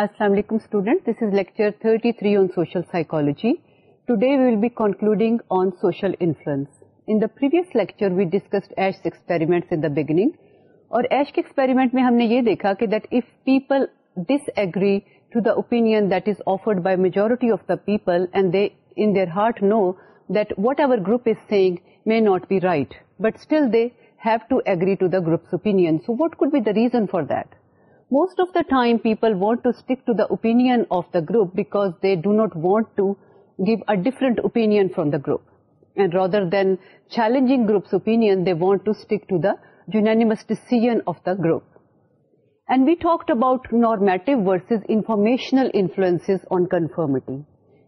السلام علیکم student this is lecture 33 three on social psychology today we will be concluding on social influence in the previous lecture we discussed Asch experiment in the beginning اور Asch کے experiment میں ہم نے یہ دیکھا کہ that if people disagree to the the opinion that is offered by majority of the people and they in their heart know that whatever group is saying may not be right but still they have to agree to the group's opinion so what could be the reason for that Most of the time people want to stick to the opinion of the group because they do not want to give a different opinion from the group. And rather than challenging group's opinion, they want to stick to the unanimous decision of the group. And we talked about normative versus informational influences on conformity.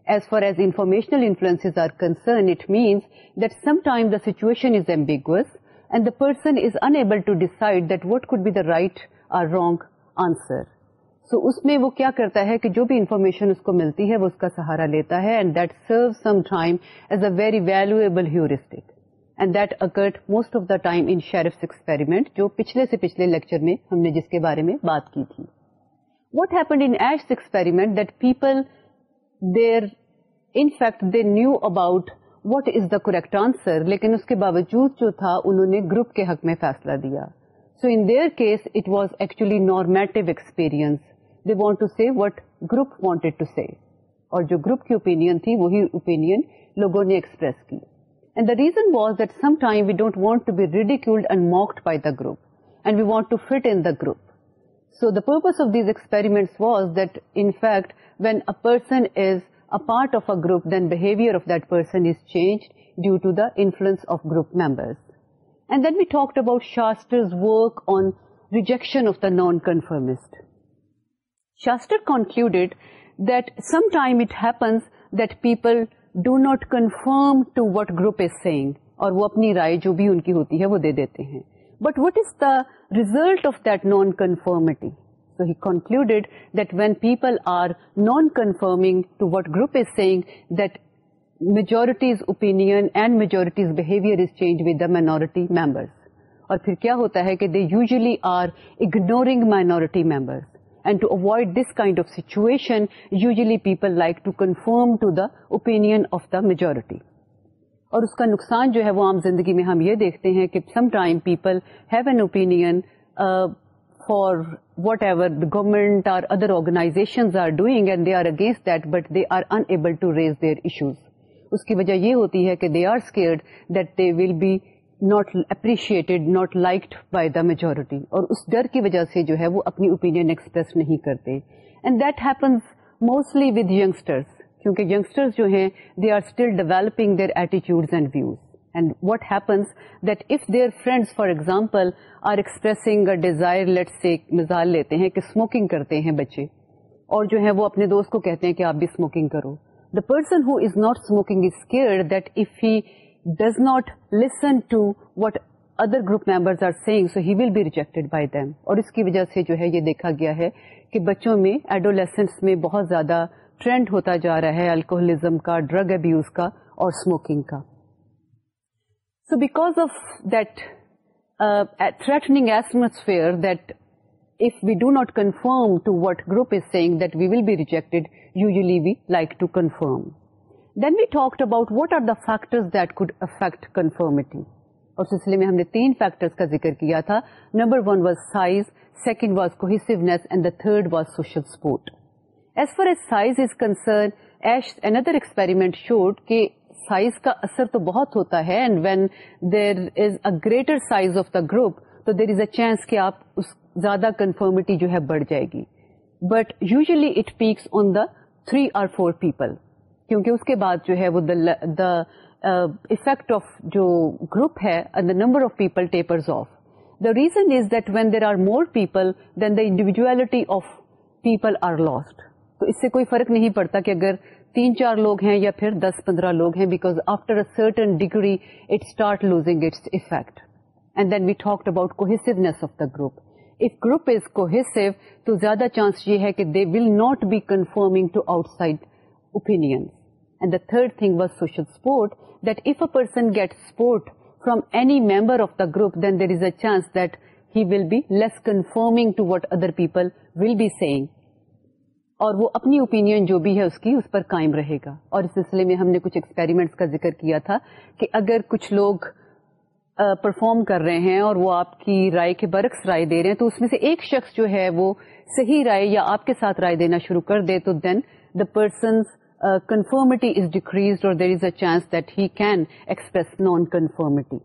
As far as informational influences are concerned, it means that sometimes the situation is ambiguous and the person is unable to decide that what could be the right or wrong answer so so, اس میں وہ کیا کرتا ہے کہ جو بھی information اس کو ملتی ہے وہ اس کا سہارا لیتا ہے and that serve some time as a very heuristic and that occurred most of the time in Sherif's experiment جو پچھلے سے پچھلے لیکچر میں ہم نے جس کے بارے میں بات کی تھی happened in Asch experiment that people there in fact they knew about what is the correct answer لیکن اس کے باوجود جو تھا انہوں نے گروپ کے حق میں فیصلہ دیا سو این درک it was actually normative experience they want to see what group want see اور جو گروپ کی اوپینئن تھی وہی اوپینئن لوگوں نے ایکسپریس کی and the reason was that some time we don't want to be ridiculed and mocked by the group and we want to fit in the group so the purpose of these experiment was that in fact when a person is a part of a group then behaviour of that person is change due to the influence of group members then we work about Schachter's work on rejection of the non conformist sometime it it happens people do not conform to what group is saying. اور وہ اپنی رائے جو بھی ان کی ہوتی ہے وہ دے دیتے ہیں but what is the result of that non conformity so he concluded that when people are non conforming to what group is seeing that majority's opinion and majority's behaviour is change with the minority members اور پھر کیا ہوتا ہے کہ they usually are ignoring minority members and to avoid this kind of situation usually people like to conform to the the opinion of the majority اور اس کا نقصان جو ہے وہ عام زندگی میں ہم یہ دیکھتے ہیں کہ some time people have an opinion for whatever government اور other organisations are doing and they are against that but they are unable to raise their issues اس کی وجہ یہ ہوتی ہے کہ they are scared that they will be not appreciated not liked by the majority اور اس ڈر کی وجہ سے جو ہے وہ اپنی اوپینین ایکسپریس نہیں کرتے and that happens mostly with youngsters کیونکہ یگسٹرس جو ہیں they are still developing their ایٹیچیوڈ and views and what happens that if their friends for example are expressing desire let say مثال لیتے ہیں کہ اسموکنگ کرتے ہیں بچے اور جو ہے وہ اپنے دوست کو کہتے ہیں کہ آپ بھی اسموکنگ کرو the person who is not smoking is scared that if he does not listen to what other group member are saying so he will be rejected by them اور اس کی وجہ سے جو ہے یہ دیکھا گیا ہے کہ بچوں میں ایڈولسنٹس میں بہت زیادہ ٹرینڈ ہوتا جا رہا ہے الکوہلزم کا ڈرگ ابیوز کا اور اسموکنگ کا so because of that threatening atmosphere that if we do not confirm to what group is saying that we will be rejected, usually we like to confirm. Then we talked about what are the factors that could affect conformity. اور سلسلے میں ہم نے تین factors کا ذکر کیا تھا number one was size second was cohesiveness and the third was social support as far as size is concern ایش اندر ایکسپیریمنٹ شوڈ کہ سائز کا اثر تو بہت ہوتا ہے and when there is a greater size of the group تو دیر از a chance کہ آپ اس زیادہ کنفرمٹی جو ہے بڑھ جائے گی but usually it peaks on the three اور فور پیپل کیونکہ اس کے بعد جو ہے وہ دا افیکٹ آف جو گروپ ہے number of people of the reason is that when there are more people then the individuality of people are lost تو اس سے کوئی فرق نہیں پڑتا کہ اگر تین چار لوگ ہیں یا پھر دس پندرہ لوگ ہیں because after a certain degree it start losing its effect and then we talk about cohesiveness of the group group is is تو زیادہ چانس یہ ہے کہ they will not be be to outside open and the third thing was social support that if a person get support from any member of the group then there is a chance that he will be less conforming to what other people will be saying اور وہ اپنی open جو بھی ہے اس کی اس پر قائم رہے گا اور اس سلسلے میں ہم نے کچھ ایکسپیریمنٹس کا ذکر کیا تھا کہ اگر کچھ لوگ پرفارم کر رہے ہیں اور وہ آپ کی رائے کے برعکس رائے دے رہے ہیں تو اس میں سے ایک شخص جو ہے وہ صحیح رائے یا آپ کے ساتھ رائے دینا شروع کر دے تو then the person's conformity is decrease اور there is a chance that he can express non conformity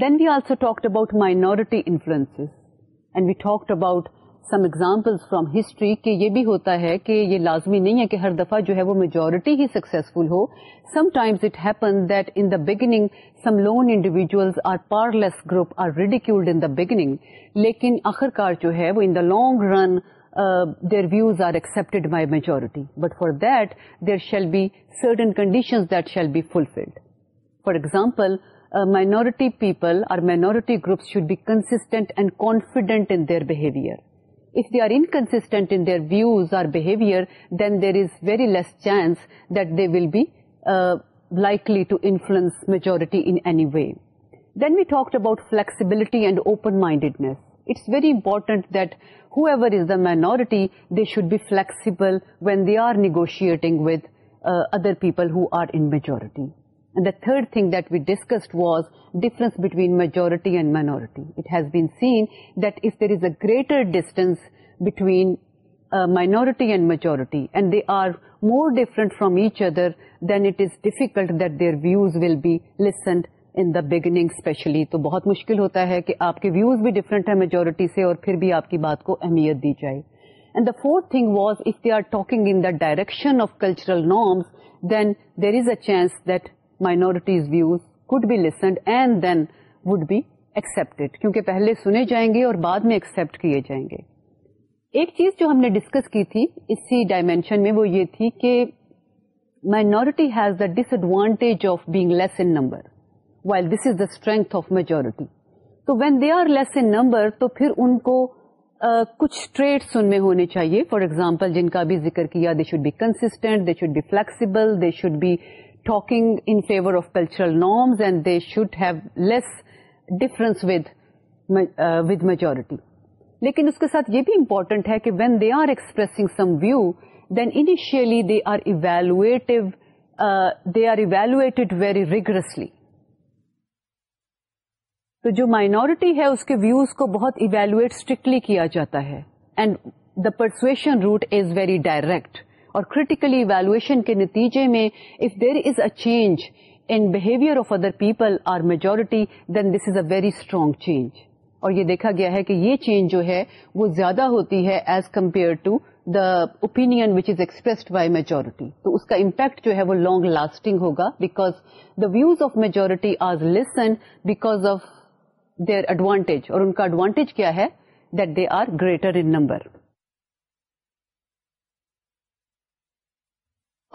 then we also talked about minority influence and we talked about some example from history کہ یہ بھی ہوتا ہے کہ یہ لازمی نہیں ہے کہ ہر دفعہ جو ہے وہ میجورٹی ہی سکسیزفل ہو some times it happen that in the beginning some lone individuals are powerless group are ridiculed in the beginning لیکن آخرکار جو ہے وہ in the long run their views are accepted by majority but for that there shall be certain conditions that shall be fulfilled for example minority people or minority groups should be constant and confident in their behaviour If they are inconsistent in their views or behavior, then there is very less chance that they will be uh, likely to influence majority in any way. Then we talked about flexibility and open-mindedness. It's very important that whoever is the minority, they should be flexible when they are negotiating with uh, other people who are in majority. And the third thing that we discussed was difference between majority and minority it has there is a greater distance between minority and majority and they are more different from each other then it is difficult that their views will be listened in the beginning especially تو بہت مشکل ہوتا ہے کہ آپ کے views بھی different ہیں میجورٹی سے اور پھر بھی آپ کی بات کو اہمیت دی جائے and the fourth thing was if they are talking in the direction of cultural norms then there is a chance that minorities views would be listened and then would be accept کیونکہ پہلے سنے جائیں گے اور بعد میں accept کیے جائیں گے ایک چیز جو ہم نے ڈسکس کی تھی اسی ڈائمینشن میں وہ یہ تھی کہ minority has the disadvantage of being less in number while this is the strength of majority تو when they are less in number تو پھر ان کو کچھ ٹریٹ سن میں ہونے چاہیے فار ایگزامپل جن کا بھی ذکر کیا they should be constant they should be flexible they should be talking in favour of cultural norms and they should have less difference with with majority لیکن اس کے ساتھ یہ بھی امپورٹنٹ ہے کہ when they are expressing some view then they they are uh, they are uh, evaluated very rigorously. تو جو مائنورٹی ہے اس کے ویوز کو بہت ایویلویٹ اسٹرکٹلی کیا جاتا ہے and the persuasion route is very direct اور کریٹیکلی ایویلویشن کے نتیجے میں if there is a change in behaviour of other people or majority then this is a very strong change اور یہ دیکھا گیا ہے کہ یہ چینج جو ہے وہ زیادہ ہوتی ہے as compare to the opinion which is expressed by majority تو اس کا امپیکٹ جو ہے وہ لانگ لاسٹنگ ہوگا because the views of majority are listen because of their advantage اور ان کا ایڈوانٹیج کیا ہے that they are greater in number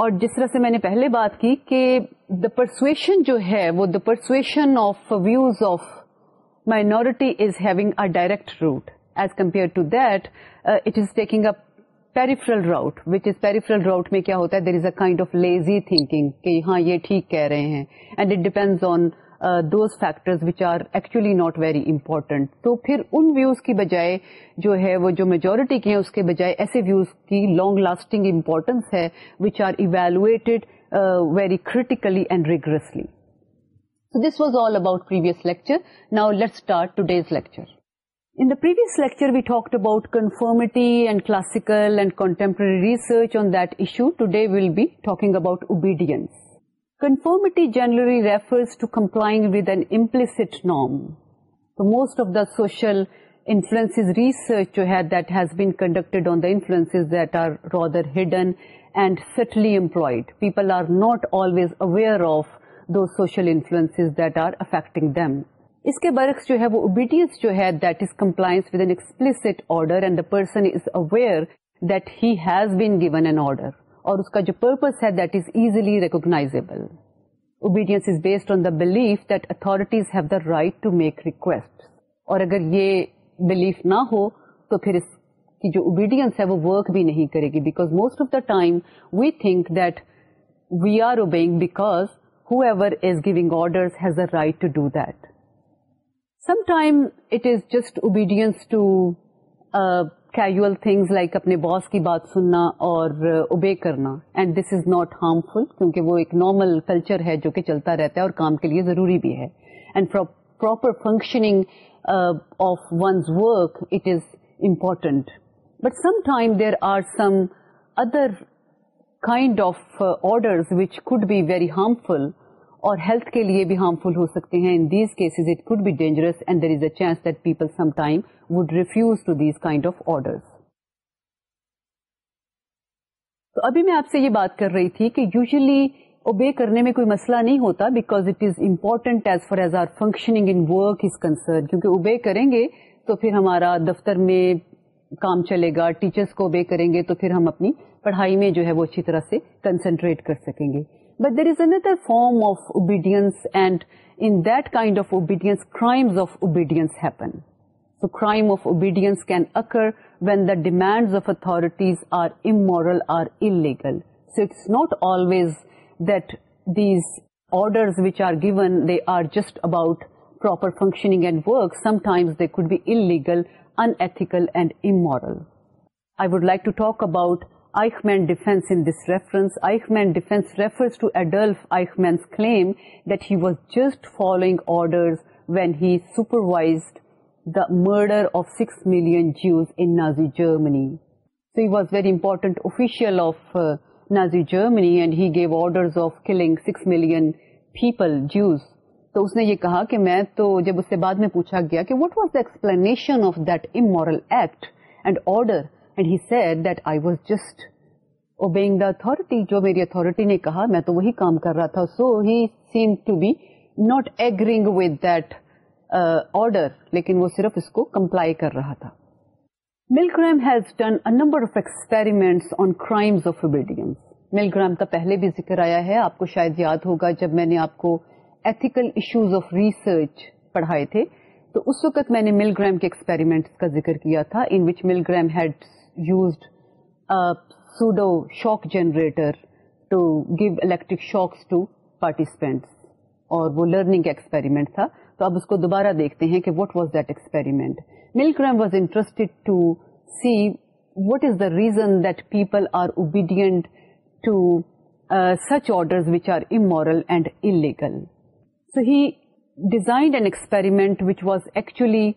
اور جس طرح سے میں نے پہلے بات کی کہ دا پرسویشن جو ہے وہ the persuasion of views of minority is having a direct route as compare to that it is taking a peripheral route which is peripheral route میں کیا ہوتا ہے there is a kind of lazy thinking کہ ہاں یہ ٹھیک کہہ رہے ہیں and it depends on those factors which are actually not very important تو پھر ان ویوز کی بجائے جو ہے وہ جو میجورٹی کے ہیں اس کے بجائے ایسے ویوز کی لانگ لاسٹنگ امپورٹینس ہے which are evaluated very critically and rigorously so this was all about previous lecture now let start today's lecture In the previous lecture, we talked about conformity and classical and contemporary research on that issue. Today, we'll be talking about obedience. Generally refers to complying with implicit نام most of the social that has been that on rather hidden and subtly implied people are not always aware of those social influence that are affecting them اس کے برکس جو ہے وہ obedience جو ہے that is compliance with an explicit order and the person is aware that has been given an order اور اس کا جو پرپز ہے that is easily obedience is based on the belief that authorities have the right to make request اور اگر یہ belief نہ ہو تو پھر اس کی جو اوبیڈینس ہے وہ ورک بھی نہیں کرے گی because most of the time we think that we are اوبیگ whoever is giving order has a right to do that some time it is just obedience to casual things like اپنے boss کی بات سننا اور obey کرنا and this is not harmful کیونکہ وہ ایک normal culture ہے جو کہ چلتا رہتا ہے اور کام کے لیے ضروری بھی ہے and proper functioning of ones work it is important but some time there are some other kind of orders which could be very harmful اور ہیلتھ کے لیے بھی ہارمفل ہو سکتے ہیں in these these cases it be dangerous and there is a chance that people some time would refuse to kind of تو ابھی میں آپ سے یہ بات کر رہی تھی کہ یوزلی اوبے کرنے میں کوئی مسئلہ نہیں ہوتا because it is important as far as our functioning in work is concern کیونکہ اوبے کریں گے تو پھر ہمارا دفتر میں کام چلے گا ٹیچرس کو اوبے کریں گے تو پھر ہم اپنی پڑھائی میں جو ہے وہ اچھی طرح سے کنسنٹریٹ کر سکیں گے But there is another form of obedience, and in that kind of obedience, crimes of obedience happen. So crime of obedience can occur when the demands of authorities are immoral or illegal. So it's not always that these orders which are given, they are just about proper functioning and work. Sometimes they could be illegal, unethical and immoral. I would like to talk about Eichmann defence Eichmann defence refers to Adolf I claim that he was just following order when he supervise the murder Germany so he was very important official of Nazi Germany and he gave orders of killing six million people Jews تو اس نے یہ کہا کہ میں تو جب اس سے بعد میں پوچھا گیا کہ what was the explanation of that immoral act and order and he said that I was just obeying the authority جو میری اتارٹی نے کہا میں تو وہی کام کر رہا تھا so he seem to be not agreeing with that order لیکن وہ صرف اس کو کمپلائی کر رہا تھا Milgram has number of experiment on crimes of obedience Milgram کا پہلے بھی ذکر آیا ہے آپ کو شاید یاد ہوگا جب میں نے آپ کو ایتیکل ایشوز آف ریسرچ پڑھائے تھے تو اس وقت میں نے مل گرم کے ایکسپیریمنٹ کا ذکر کیا تھا انچ Milgram had used shock generator to give electric شوقسپینٹس اور وہ لرننگ ایکسپیریمنٹ تھا تو اب اس کو دوبارہ دیکھتے ہیں کہ what was that experiment Milgram was interest to see what is the reason that people are obedient to such order which are immoral and illegal so he designed an experiment which was actually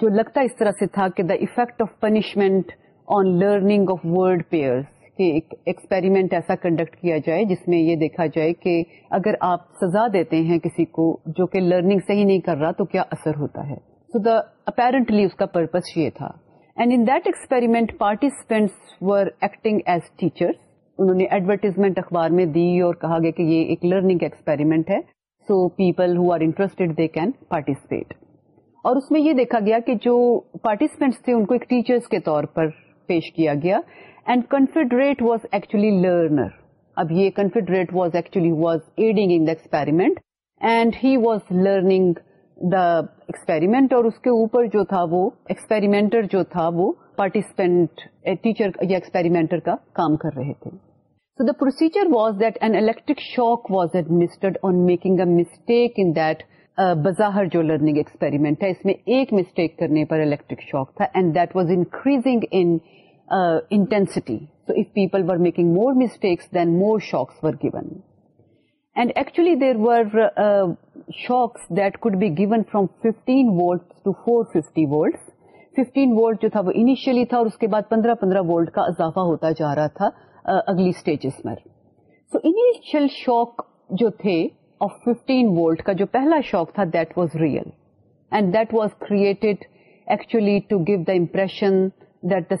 جو لگتا اس طرح سے تھا کہ the effect of punishment on word of word ایک experiment ایسا conduct کیا جائے جس میں یہ دیکھا جائے کہ اگر آپ سزا دیتے ہیں کسی کو جو کہ لرننگ صحیح نہیں کر رہا تو کیا اثر ہوتا ہے سو دا اپیرنٹلی اس کا پرپز یہ تھا and in that experiment participants were acting as teacher advertisement اخبار میں دی اور کہا گیا کہ یہ ایک لرننگ ایکسپیریمنٹ ہے so people who are interested they can participate اور اس میں یہ دیکھا گیا کہ جو پارٹیسپینٹس تھے ان کو ایک ٹیچرس کے طور پر پیش کیا گیا and confederate was actually learner اب یہ confederate was actually was adding in the experiment and he was learning the experiment اور اس کے اوپر جو تھا وہ ایکسپیریمنٹر جو تھا وہ پارٹیسپینٹ ٹیچر یا ایکسپیریمنٹر کا کام کر رہے تھے so the procedure was that and electric shock was administered on making a mistake in دزہر جو لرننگ ایکسپیریمنٹ ہے اس میں ایک مسٹیک کرنے پر الیکٹرک شوق تھا and that was increasing intensity so people تھا وہ تھا اور اس کے بعد پندرہ پندرہ کا اضافہ ہوتا جا رہا تھا uh, اگلی اسٹیجز میں سو initial shock جو تھے کا جو پہلا shock تھا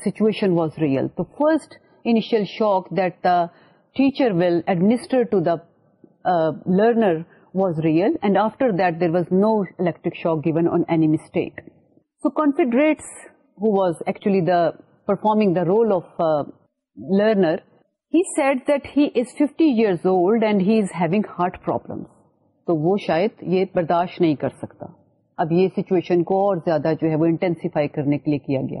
situation was real first initial shock that the teacher will administer real there was no electric shock given on any mistake performing the role offers old and having heart problem تو وہ شاید یہ برداشت نہیں کر سکتا اب یہ سچویشن کو اور زیادہ جو ہے وہ انٹینسیفائی کرنے کے لیے کیا گیا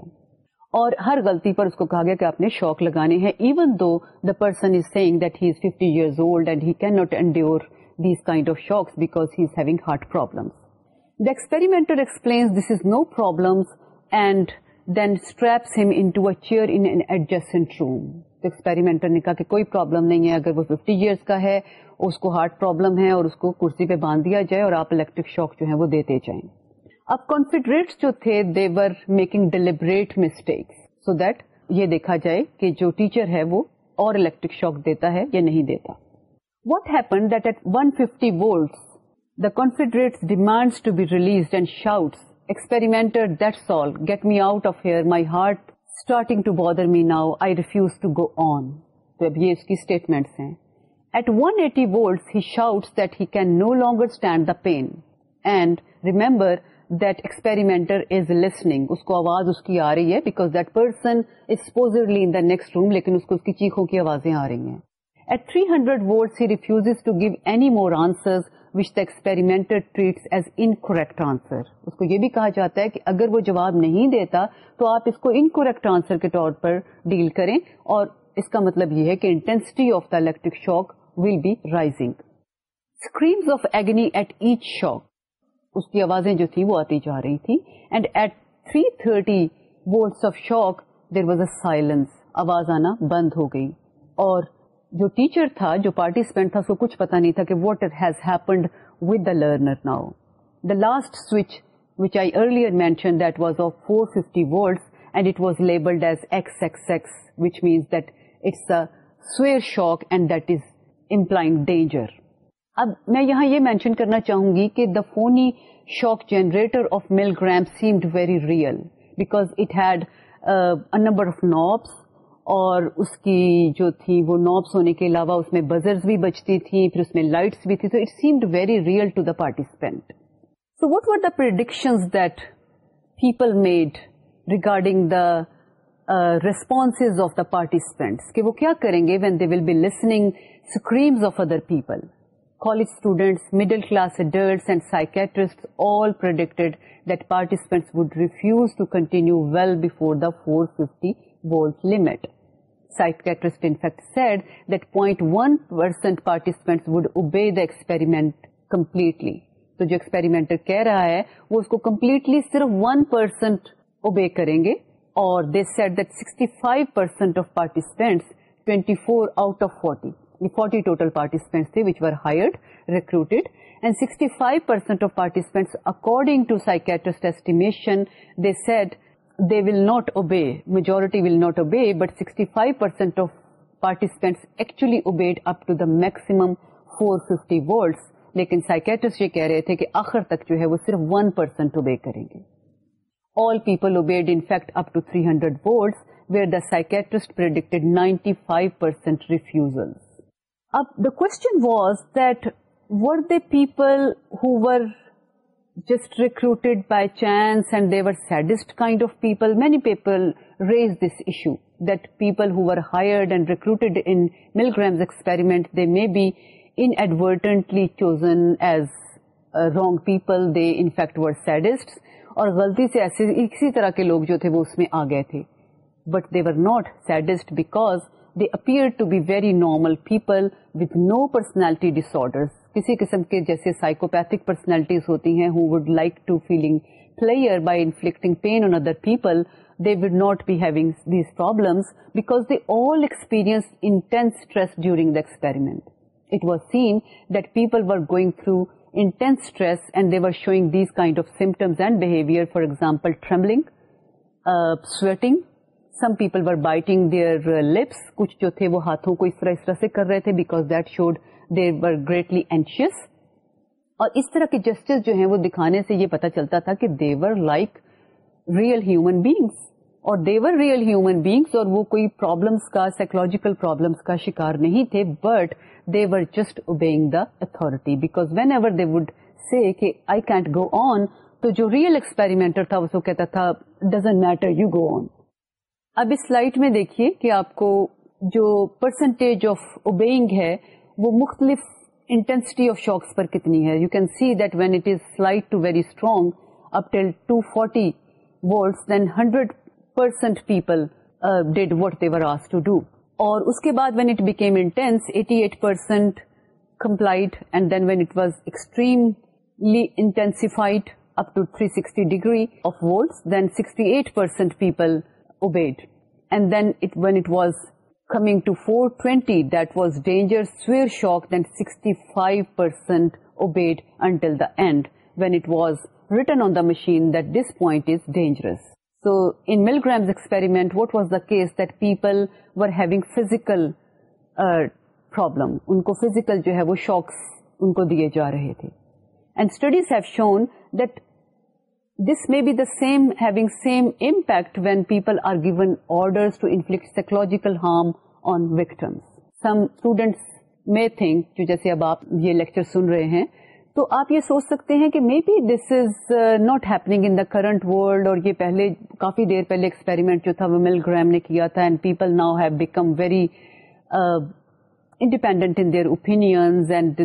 اور ہر غلطی پر اس کو کہا گیا کہ آپ نے شوق لگانے ہیں even though the person is seeing that he is years old and he can not these kind of because he is not انڈیوریمنٹرو پرابلم روم ایکسپیریمنٹر نے کہا کہ کوئی پرابلم نہیں ہے اگر وہ ففٹی ایئرس کا ہے اس کو ہارٹ پرابلم ہے اور اس کو کرسی پہ باندھ دیا جائے اور آپ الیکٹرک شوق جو ہے وہ دیتے جائیں اب کانفیڈریٹس جو تھے they were making deliberate mistakes یہ دیکھا جائے کہ جو ٹیچر ہے وہ اور الیکٹرک شاک دیتا ہے یا نہیں دیتا what volt the confederates demand to be release and shouts experimenter that سال get me out of here my heart starting to bother me now I refuse to go on تو اب یہ اس کی اسٹیٹمنٹس ہیں at 180 eighty he he that he can no longer stand the pain and remember experimenter is listening اس کو آواز اس کی آ رہی ہے because that person ازپوز in the next room لیکن اس کو اس کی چیخوں کی آوازیں آ رہی ہیں at three hundred volts he refuse to give any more answer with داسپیریمنٹل treat as in کویکٹ answer اس کو یہ بھی کہا جاتا ہے کہ اگر وہ جواب نہیں دیتا تو آپ اس کو انکوریکٹ آنسر کے طور پر ڈیل کریں اور اس کا مطلب یہ ہے کہ intensity of the electric shock will be rising screams of agony at each shock اس کی آوازیں جو تھی وہ آتی جا رہی تھی and at three thirty volts of shock there was a silence آواز آنا بند ہو گئی اور جو ٹیچر تھا جو پارٹیسپینٹ تھا اس کو کچھ پتا نہیں تھا کہ what has happened with the learner now the last switch we earlier mentioned as X sex what it's shock and that is implying danger اب میں یہاں یہ مینشن کرنا چاہوں گی کہ the phony shock generator of Milgram seemed very real because it had number of knobs اور اس کی جو تھی وہ نوبس ہونے کے علاوہ اس میں بزرز بھی بچتی تھیں پھر اس میں لائٹس بھی تھی تو it seemed very real to the participant so what were the that people made regarding the response of the participants کہ وہ کیا کریں گے when they will be listening screams of other people college students middle classers پرائکرسٹ said that point participants would obey the experiment completely تو جو experiment کہہ رہا ہے وہ اس کو کمپلیٹلی صرف ون پرسینٹ اوبے کریں گے اور they set sixty five percent of participants forty total participants تھے which were hired recruited and sixty five percent of participants according to psychiatrist estimation will not obey majority will not obey but sixty five percent of participants actually obeyed up to the maximum four fifty volts لیکن psychiatrist یہ کہہ رہے تھے کہ آخر تک جو ہے وہ صرف ون پرسینٹ اوبے کریں گے all people obeyed in fact up to three hundred volts where the psychiatrist predicted ninety five percent refusal اب the question was that were they people who were just recruited by chance and they are sadist kind of people many people raise this issue that people who are and recruited in Milgram's experiment they may be inadvertently chosen as wrong people they were saddest اور غلطی سے ایسے اسی طرح کے لوگ جو تھے وہ اس میں آ گئے تھے but they were not sadist because they appear to be very normal people with no personality disorder کسی قسم کے جیسے سائکوپیتک پرسنالٹیز ہوتی ہیں who'd like to feel pleasure by inflicting pain on other people they will not be having these problem because they all experience intense stress during the experiment it was seen that people were گوئگ through intense stress and they war شوئگ these kind of symptoms and behaviour for example trembling sweating some people were biting their lips کچھ جو تھے وہ ہاتھوں کو اس اس طرح طرح سے کر رہے تھے because that showed they were greatly anxious اور اس طرح کے جسٹس جو ہیں وہ دکھانے سے یہ پتا چلتا تھا کہ they were like real human beings اور دیور ریئل ہیومن بیگس اور وہ کوئی پرابلمس کا سائیکولوجیکل پرابلمس کا شکار نہیں تھے but they were just obeying the authority because whenever they would see کہ آئی کینٹ گو آن تو جو ریئل ایکسپیریمنٹر تھا اس کو کہتا تھا doesn't matter you go on اب اس سلائڈ میں دیکھیے کہ آپ کو جو پرسنٹیج آف اوبیئنگ ہے وہ مختلف انٹینسٹی آف شاکس پر کتنی ہے you can see that when it is slight to very strong up till 240 forty volts then hundred percent people did what they were آس ٹو ڈو اور اس کے بعد when it became intense 88% eight percent complied and then when it was extremely intensified up to three sixty degree of volts then sixty eight percent obeyed and then when to four twenty five percent obeyed until that when was return on the machine is dangerous so in Milgram's experiment what was the case دیپل physical problem physical جو ہے وہ shocks دیے جا رہے تھے and studies have shown the this may be the same having same impact when people are given order to inflict psychological harm on victims some students may think جو جیسے اب آپ یہ لیکچر سن رہے ہیں تو آپ یہ سوچ سکتے ہیں کہ may be this is not happening in the current world اور یہ کافی دیر پہلے ایکسپیرمنٹ جو تھا ول گرم نے کیا تھا and people now have become very independent their opinions and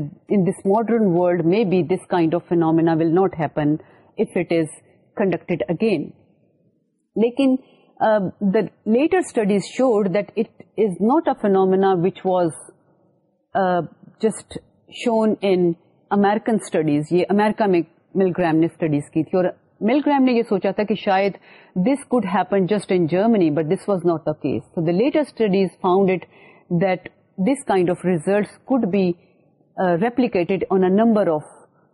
this modern world may be this kind of phenomena will not happen if it is conducted again لیکن the later studies showed that is not a Fena which was just shown in American studies یہ America میں Milgram نے studies کی تھیں اور مل گرم نے یہ سوچا تھا کہ شاید this could happen just in Germany but this was not a case the later studies found that this kind of result could be replicated on a number of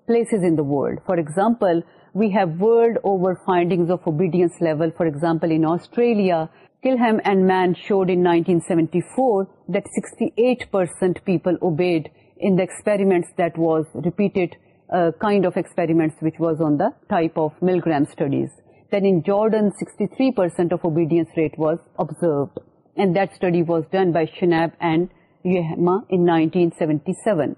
places in that for example We have world over findings of obedience level. For example, in Australia, Kilham and Mann showed in 1974 that 68% people obeyed in the experiments that was repeated, uh, kind of experiments which was on the type of Milgram studies. Then in Jordan, 63% of obedience rate was observed. And that study was done by Shinab and Yehma in 1977.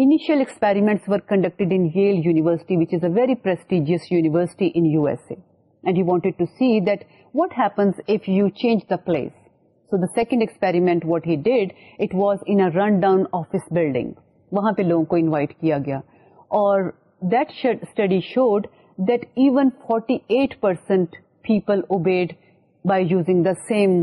initial experiments were conducted in Yale University, which is a very prestigious university in USA. And he wanted to see that what happens if you change the place. So the second experiment, what he did, it was in a rundown office building. وہاں پہ لوگوں کو invite کیا گیا اور that study showed that even 48% percent people obeyed by using the same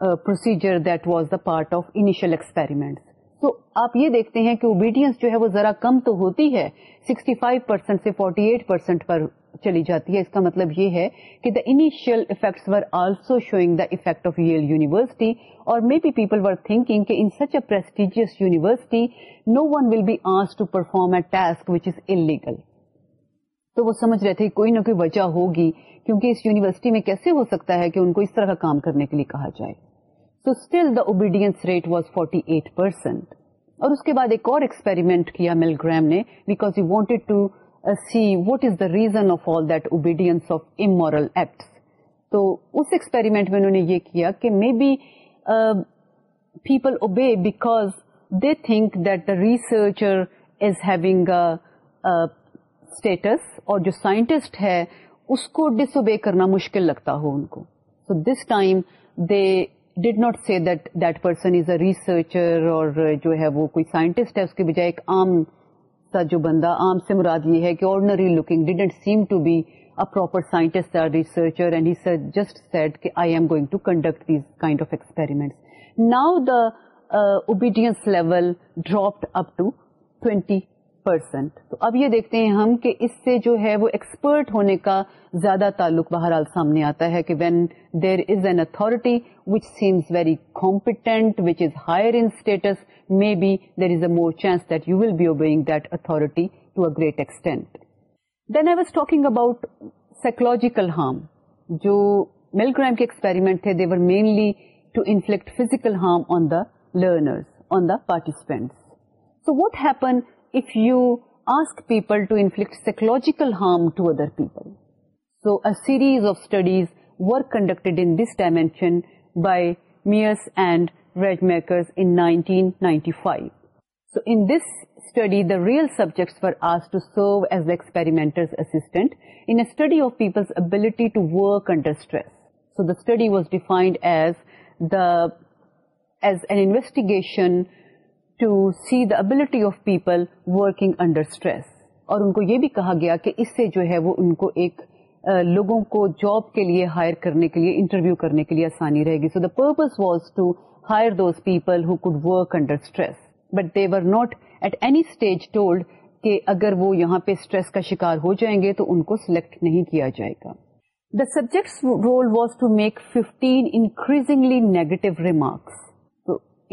procedure that was the part of initial experiments تو آپ یہ دیکھتے ہیں کہ اوبیڈینس جو ہے وہ ذرا کم تو ہوتی ہے 65% سے 48% پر چلی جاتی ہے اس کا مطلب یہ ہے کہ the initial effects were also showing the effect of Yale university اور may be people were thinking کہ in such a prestigious university no one will be آس to perform a task which is illegal تو وہ سمجھ رہے تھے کوئی نہ کوئی وجہ ہوگی کیونکہ اس یونیورسٹی میں کیسے ہو سکتا ہے کہ ان کو اس طرح کا کام کرنے کے لیے کہا جائے obedience rate was forty eight percent اور ریسرچر uh, اسٹیٹس uh, اور جو سائنٹسٹ ہے اس کو ڈس اوبے کرنا مشکل لگتا ہو ان کو so this time they did not see that that person is a researcher اور جو ہے وہ کوئی سائنٹسٹ ہے اس کے بجائے مراد یہ ہے کہ ordinary looking didn't seem to be a researcher just said I'm going to conduct these kind of experiment now that level اپنٹی پرسینٹ تو اب یہ دیکھتے ہیں ہم کہ اس سے جو ہے وہ ایکسپرٹ ہونے کا زیادہ تعلق بہرحال سامنے آتا ہے کہ when there is an authority which seems very competent which is higher in status may be there is a more chance that you will be obeying that authority to a great extent then I was talking about psychological harm جو Milgram کے experiment تھے they were mainly to inflict physical harm on the learners on the participants So what happened if you ask people to inflict psychological harm to other people. So a series of studies were conducted in this dimension by Mears and Rademacher in 1995. So in this study, the real subjects were asked to serve as the experimenter's assistant in a study of people's ability to work under stress. So the study was defined as an investigation to see the ability of people working under stress اور ان کو یہ بھی کہا گیا کہ اس سے جو ہے وہ ان کو ایک لوگوں کو جاب کے لیے ہائر کرنے کے لیے انٹرویو کرنے کے لیے آسانی رہے گی so the purpose was to hire those people who could work under stress but they were not at any stage told کہ اگر وہ یہاں پہ اسٹریس کا شکار ہو جائیں گے تو ان کو سلیکٹ نہیں کیا جائے گا the subject role was to make fifteen increasingly negative remarks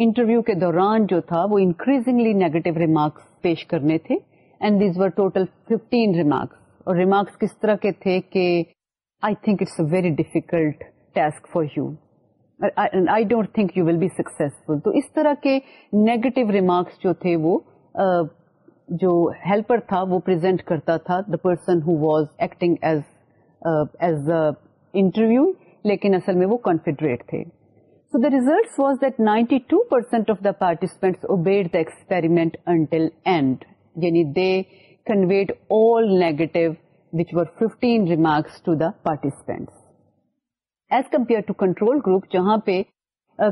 interview کے دوران جو تھا وہ انکریزنگلی نیگیٹو ریمارکس پیش کرنے تھے and these were total fifteen remarks اور ریمارکس کس طرح کے تھے کہ I think it's a very difficult task for you I don't think you will be successful تو اس طرح کے نیگیٹو ریمارکس جو تھے وہ uh, جو ہیلپر تھا وہ پرزینٹ کرتا تھا the person who was acting as as interview لیکن اصل میں وہ کانفیڈریٹ تھے So the results was that 92% of the participants obeyed the experiment until end. Yani they conveyed all negative, which were 15 remarks to the participants. As compared to control group, جہاں پہ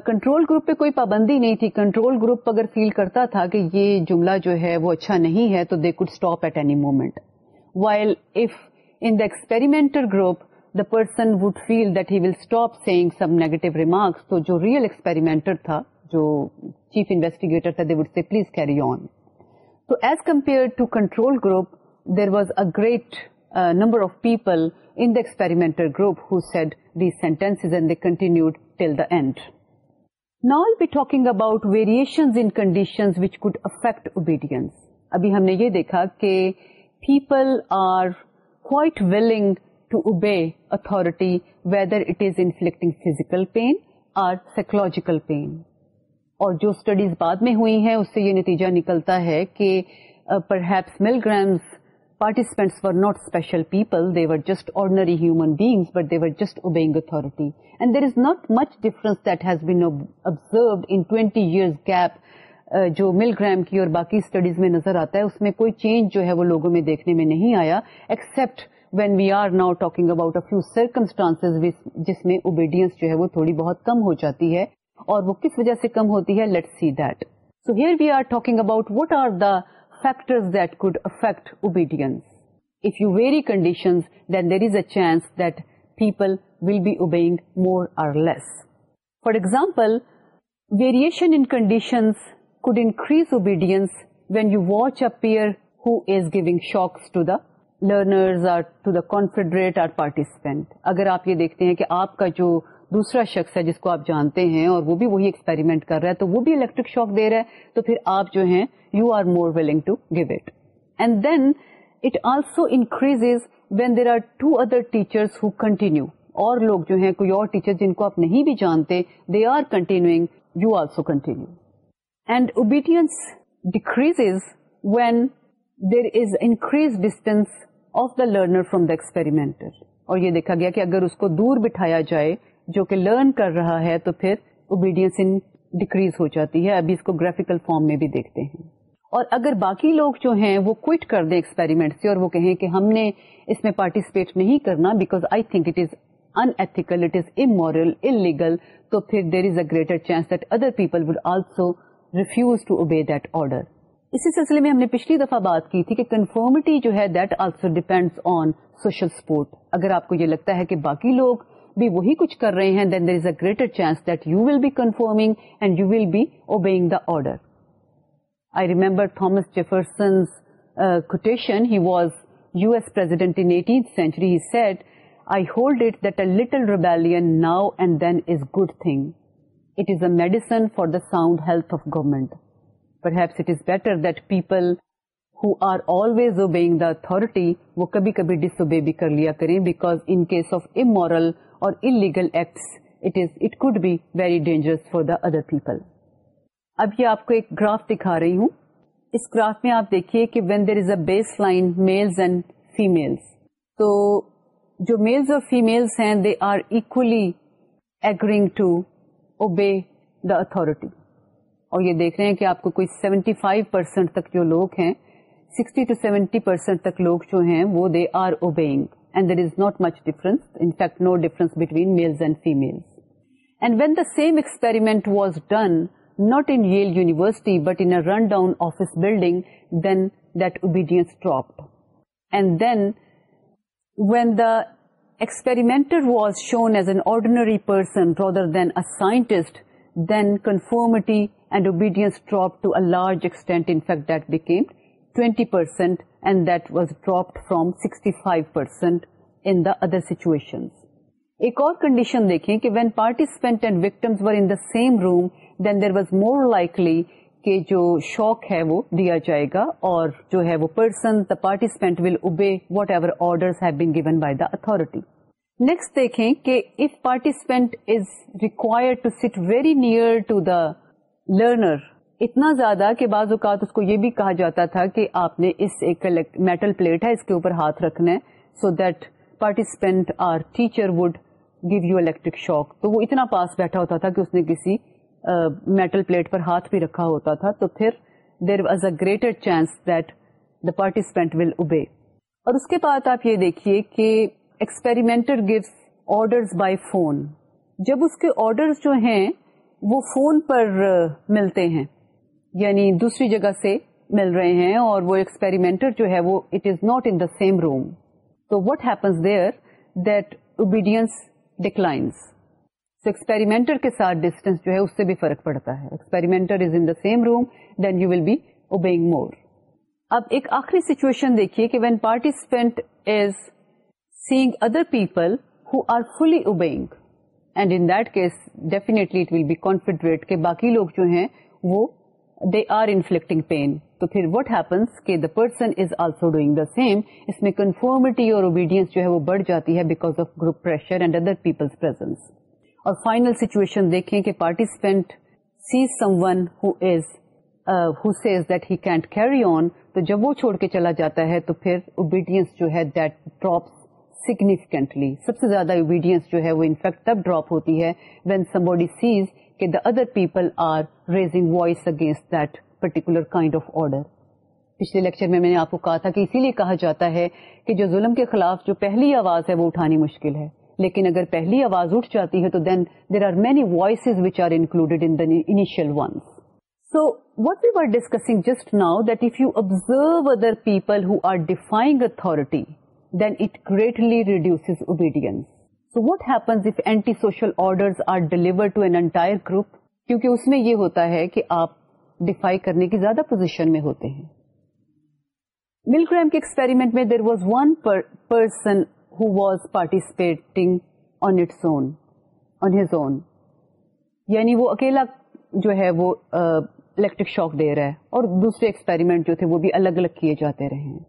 control group پہ کوئی پابندی نہیں تھی control group اگر فیل کرتا تھا کہ یہ جملہ جو ہے وہ اچھا نہیں ہے تو they could stop at any moment while if in the experimental group person would feel that he will stop saying some negative remarks تو جو ریئل ایکسپیریمنٹر تھا جو چیف انویسٹیگیٹر تھا would say please carry on تو as compare group who said the sentence داڈ نال be talking about variation obedience ابھی ہم نے یہ دیکھا کہ people are willing to obey authority whether it is inflicting physical pain or psychological pain اور جو اسٹڈیز بعد میں ہوئی ہیں اس سے یہ نتیجہ نکلتا ہے کہ happens Milgram's participants people they are just ordinary human beings but they are just obey authority and there is not much difference that has been observed in 20 years gap جو مل گرام کی اور باقی studies میں نظر آتا ہے اس میں کوئی چینج جو ہے وہ لوگوں میں دیکھنے میں نہیں آیا except when we are now talking about ones جس میں اوبیڈیئنس جو ہے کس وجہ سے کم ہوتی ہے let see that so here we are talk about what are the factors if you vary conditions then there is a chance that people will be obeying more or less for example variation conditions could increase obedience when you watch a peer who is giving shock to the learners or to the confederate or participant اگر آپ یہ دیکھتے ہیں کہ آپ کا جو دوسرا شخص ہے جس کو آپ جانتے ہیں اور وہ بھی وہی ایکسپیریمنٹ کر رہا ہے تو وہ بھی الیکٹرک شوق دے رہا ہے تو پھر آپ جو ہیں you are more willing to give it and then it also increase when there are two other teachers who continue اور لوگ جو ہیں کوئی اور ٹیچر جن کو آپ نہیں بھی جانتے they are continuing you also continue and obedience decrease when there is increase distance of the learner from the experimenter اور یہ دیکھا گیا کہ اگر اس کو دور بٹھایا جائے جو کہ لرن کر رہا ہے تو پھر اوبیڈینس ان ڈیکریز ہو جاتی ہے ابھی اس کو گرافکل فارم میں بھی دیکھتے ہیں اور اگر باقی لوگ جو ہیں وہ کوئٹ کر دیں ایکسپیریمنٹ سے اور وہ کہیں کہ ہم نے اس میں پارٹیسپیٹ نہیں کرنا because I think it is unethical it is immoral illegal legal تو پھر there is a greater chance that other people would also refuse to obey that order اسی سلسلے میں ہم نے پچھلی دفعہ بات کی تھی کہ کنفرمٹی جو ہے that also on social support اگر آپ کو یہ لگتا ہے کہ باقی لوگ بھی وہی کچھ کر رہے ہیں then there is a greater chance that you will be conforming and you be obeying the order I remember Thomas Jefferson I hold it that a little rebellion now and then is good thing it is a medicine for the sound health of government پر ہیٹر دیپل ہر always obey the authority وہ کبھی کبھی ڈس obey بھی کر لیا کریں بیکازل اور illegal acts it is it could be very dangerous for the other people اب یہ آپ کو ایک گراف دکھا رہی ہوں اس گراف میں آپ دیکھیے کہ when there is a baseline males and female تو جو میلس اور فیملس ہیں they are equally agree to obey the authority اور یہ دیکھ رہے ہیں کہ آپ کو کوئی سیونٹی فائیو پرسینٹ تک جو لوگ ہیں سکسٹی ٹو سیونٹی پرسینٹ تک لوگ جو ہیں وہ they are obeying and there is not much difference no difference between males and female and when the same experiment was done not in Yale university but in run down office building then that obedience drop and then when the experimenter was shown as an ordinary person rather than a scientist then conformity and obedience drop to a large extent int beam twenty percent and that was drop from sixty five percent situation ایک اور condition دیکھیں کہ when participant and victims were in the same room then there was more likely جو شاک ہے وہ دیا جائے گا اور جو ہے وہ person the participant will obey whatever order given by the authority next دیکھیں کہ if participant is require to sit very near learner اتنا زیادہ کہ بعض اوقات اس کو یہ بھی کہا جاتا تھا کہ آپ نے اس ایک میٹل پلیٹ ہے اس کے اوپر ہاتھ رکھنا ہے so that participant or teacher would give you electric shock تو وہ اتنا پاس بیٹھا ہوتا تھا کہ اس نے کسی میٹل پلیٹ پر ہاتھ بھی رکھا ہوتا تھا تو پھر there was a greater chance that the participant will obey اور اس کے بعد آپ یہ دیکھیے کہ experimenter gives orders by phone جب اس کے آرڈرز جو ہیں وہ فون پر ملتے ہیں یعنی دوسری جگہ سے مل رہے ہیں اور وہ ایکسپیریمنٹر جو ہے وہ it is not in same room تو what happens there that obedience declines experimenter کے ساتھ ڈسٹینس جو ہے اس سے بھی فرق پڑتا ہے experimenter is the same room then you will be obeying more اب ایک آخری سچویشن دیکھیے کہ when participant is سیگ other people Hare fully اوبیگ and in that case ڈیفینے کو باقی لوگ جو ہیں وہ دے آر انفلیکٹنگ پین تو وٹ ہیپنس کے the person is also doing the same اس میں کنفارمیٹی اور اوبیڈینس جو ہے وہ بڑھ جاتی ہے because of group and other peoples اور فائنل سیچویشن دیکھیں کہ participant see someone is who says that he can carry on تو جب وہ چھوڑ کے چلا جاتا ہے تو پھر اوبیڈیئنس جو ہے دیٹ ڈراپس significantly. سب سے زیادہ obedience جو ہے وہ in fact تب drop ہوتی ہے when somebody sees کہ the other people are raising voice against that particular kind of order. پچھلے لیکچر میں میں نے آپ کو کہا تھا کہ اسی لیے کہا جاتا ہے کہ جو ظلم کے خلاف جو پہلی آواز ہے وہ اٹھانی مشکل ہے لیکن اگر پہلی آواز اٹھ جاتی ہے تو then there are many voices which are included in initial ones so what you are discussing just now that if you observe other people who are defying authority یہ ہوتا ہے کہ آپ ڈیفائی کرنے کی زیادہ پوزیشن میں ہوتے ہیں ملک کے ایکسپیریمنٹ میں there was one person who was participating on own on his own یعنی وہ اکیلا جو ہے وہ الیکٹرک شاک دے رہا ہے اور دوسرے ایکسپیریمنٹ جو تھے وہ بھی الگ الگ کیے جاتے رہے ہیں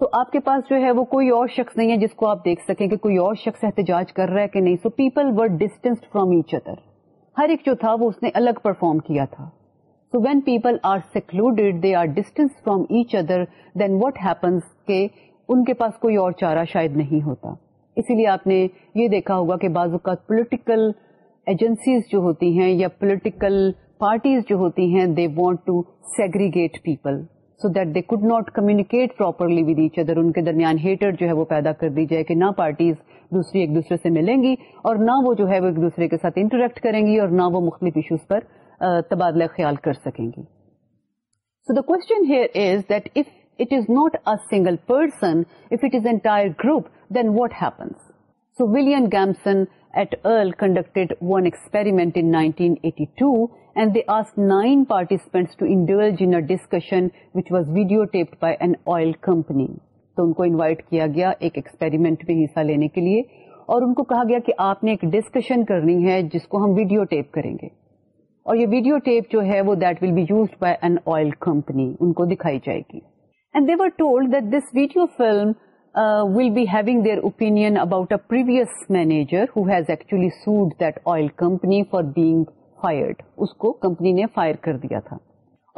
تو آپ کے پاس جو ہے وہ کوئی اور شخص نہیں ہے جس کو آپ دیکھ سکیں کہ کوئی اور شخص احتجاج کر رہا ہے کہ نہیں so people were distance from each other ہر ایک جو تھا وہ اس نے الگ پرفارم کیا تھا so when people are are secluded they distance from each other then happens کہ ان کے پاس کوئی اور چارہ شاید نہیں ہوتا اسی لیے آپ نے یہ دیکھا ہوگا کہ بعض اوقات پولیٹیکل ایجنسیز جو ہوتی ہیں یا پولیٹیکل پارٹیز جو ہوتی ہیں they want to segregate people so that they could not communicate properly with each other ان کے درمیان ہیٹر جو ہے وہ پیدا کر دی جائے کہ نہ پارٹیز دوسری ایک دوسرے سے ملیں گی اور نہ وہ جو ہے وہ ایک دوسرے کے ساتھ انٹریکٹ کریں گی اور نہ وہ مختلف ایشوز پر تبادلہ خیال کر سکیں گی so the question here is is that if it not single person if it is entire group then what happens so ولیئن گیمسن 1982 حصہ لینے کے لیے اور ان کو کہا گیا کہ آپ نے ایک ڈسکشن کرنی ہے جس کو ہم ویڈیو ٹیپ کریں گے اور یہ ویڈیو ٹیپ جو ہے وہ that will be use by an oil company ان کو دکھائی جائے گی they were told that this video film will be having their opinion about اِیویئس manager who has actually sued that oil company for being fired اس کو company نے fire کر دیا تھا